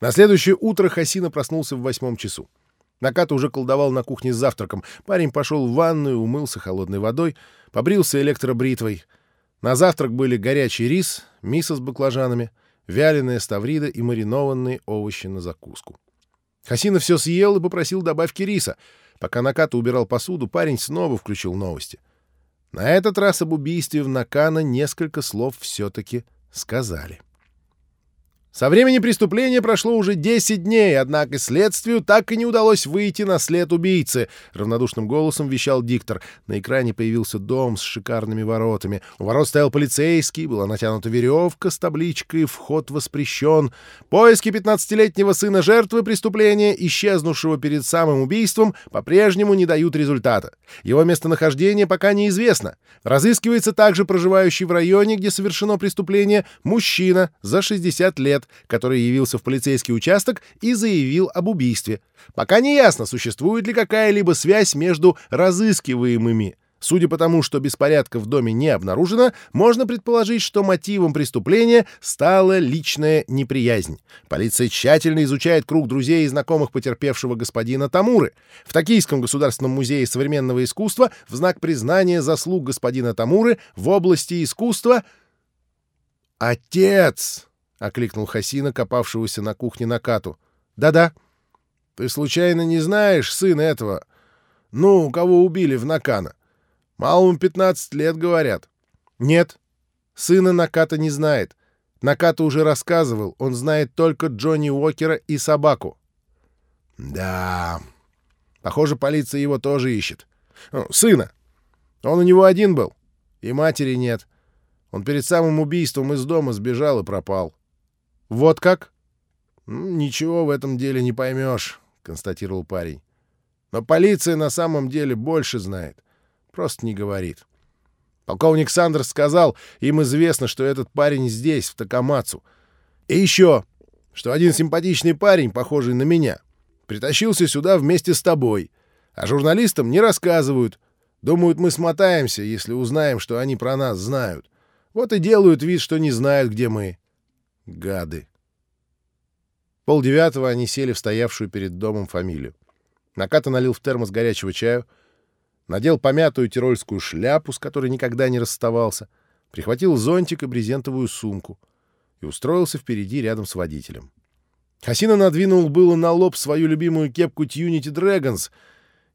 На следующее утро Хасина проснулся в восьмом часу. Наката уже колдовал на кухне с завтраком. Парень пошел в ванную, умылся холодной водой, побрился электробритвой. На завтрак были горячий рис, миса с баклажанами, вяленая ставрида и маринованные овощи на закуску. Хасина все съел и попросил добавки риса. Пока Наката убирал посуду, парень снова включил новости. На этот раз об убийстве в Накана несколько слов все-таки сказали. — со времени преступления прошло уже 10 дней, однако следствию так и не удалось выйти на след убийцы, — равнодушным голосом вещал диктор. На экране появился дом с шикарными воротами. У ворот стоял полицейский, была натянута веревка с табличкой «Вход воспрещен». Поиски 15-летнего сына жертвы преступления, исчезнувшего перед самым убийством, по-прежнему не дают результата. Его местонахождение пока неизвестно. Разыскивается также проживающий в районе, где совершено преступление, мужчина за 60 лет лет, который явился в полицейский участок и заявил об убийстве. Пока не ясно, существует ли какая-либо связь между разыскиваемыми. Судя по тому, что беспорядка в доме не обнаружено, можно предположить, что мотивом преступления стала личная неприязнь. Полиция тщательно изучает круг друзей и знакомых потерпевшего господина Тамуры. В Токийском государственном музее современного искусства в знак признания заслуг господина Тамуры в области искусства «Отец!» — окликнул Хасина, копавшегося на кухне Накату. «Да-да. Ты случайно не знаешь сына этого? Ну, кого убили в Накана? Малому 15 лет, говорят». «Нет. Сына Наката не знает. Наката уже рассказывал. Он знает только Джонни Уокера и собаку». «Да. Похоже, полиция его тоже ищет. Сына. Он у него один был. И матери нет. Он перед самым убийством из дома сбежал и пропал. «Вот как?» «Ничего в этом деле не поймешь», — констатировал парень. «Но полиция на самом деле больше знает. Просто не говорит. Полковник Сандерс сказал, им известно, что этот парень здесь, в Такамацу. И еще, что один симпатичный парень, похожий на меня, притащился сюда вместе с тобой. А журналистам не рассказывают. Думают, мы смотаемся, если узнаем, что они про нас знают. Вот и делают вид, что не знают, где мы. Гады. Полдевятого они сели в стоявшую перед домом фамилию. Наката налил в термос горячего чаю, надел помятую тирольскую шляпу, с которой никогда не расставался, прихватил зонтик и брезентовую сумку и устроился впереди рядом с водителем. Хасина надвинул было на лоб свою любимую кепку Tunity Dragons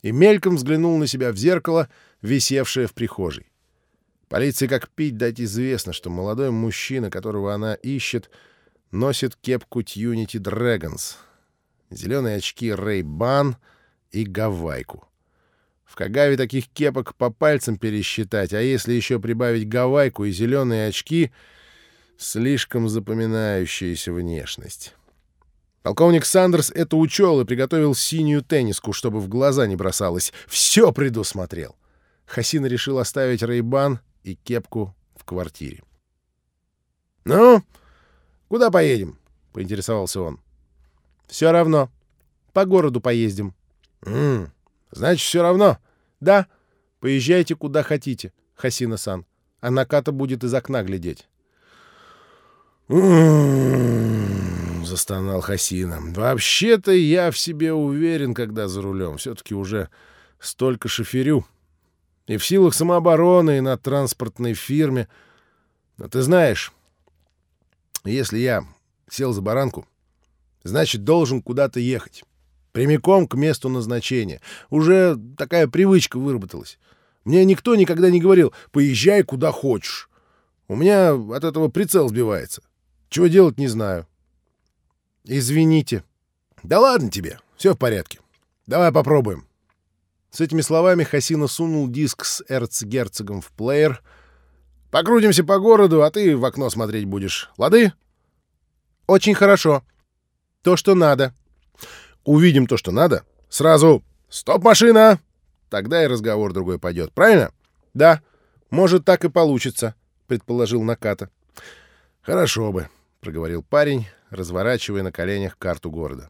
и мельком взглянул на себя в зеркало, висевшее в прихожей. Полиции как пить дать известно, что молодой мужчина, которого она ищет, носит кепку Tunity Dragons, зеленые очки Ray-Ban и гавайку. В Кагаве таких кепок по пальцам пересчитать, а если еще прибавить гавайку и зеленые очки — слишком запоминающаяся внешность. Полковник Сандерс это учел и приготовил синюю тенниску, чтобы в глаза не бросалось. Все предусмотрел. Хасина решил оставить Рейбан и кепку в квартире. «Ну, куда поедем?» — поинтересовался он. «Все равно. По городу поездим». «М -м, значит, все равно?» «Да. Поезжайте куда хотите, Хасина-сан. А Наката будет из окна глядеть». Застонал Хасина. «Вообще-то я в себе уверен, когда за рулем. Все-таки уже столько шоферю». И в силах самообороны, и на транспортной фирме. Но ты знаешь, если я сел за баранку, значит, должен куда-то ехать. Прямиком к месту назначения. Уже такая привычка выработалась. Мне никто никогда не говорил «поезжай куда хочешь». У меня от этого прицел сбивается. Чего делать, не знаю. Извините. Да ладно тебе, все в порядке. Давай попробуем. С этими словами Хасина сунул диск с эрцгерцогом в плеер. «Покрутимся по городу, а ты в окно смотреть будешь. Лады?» «Очень хорошо. То, что надо». «Увидим то, что надо. Сразу «Стоп, машина!» Тогда и разговор другой пойдет. Правильно?» «Да. Может, так и получится», — предположил Наката. «Хорошо бы», — проговорил парень, разворачивая на коленях карту города.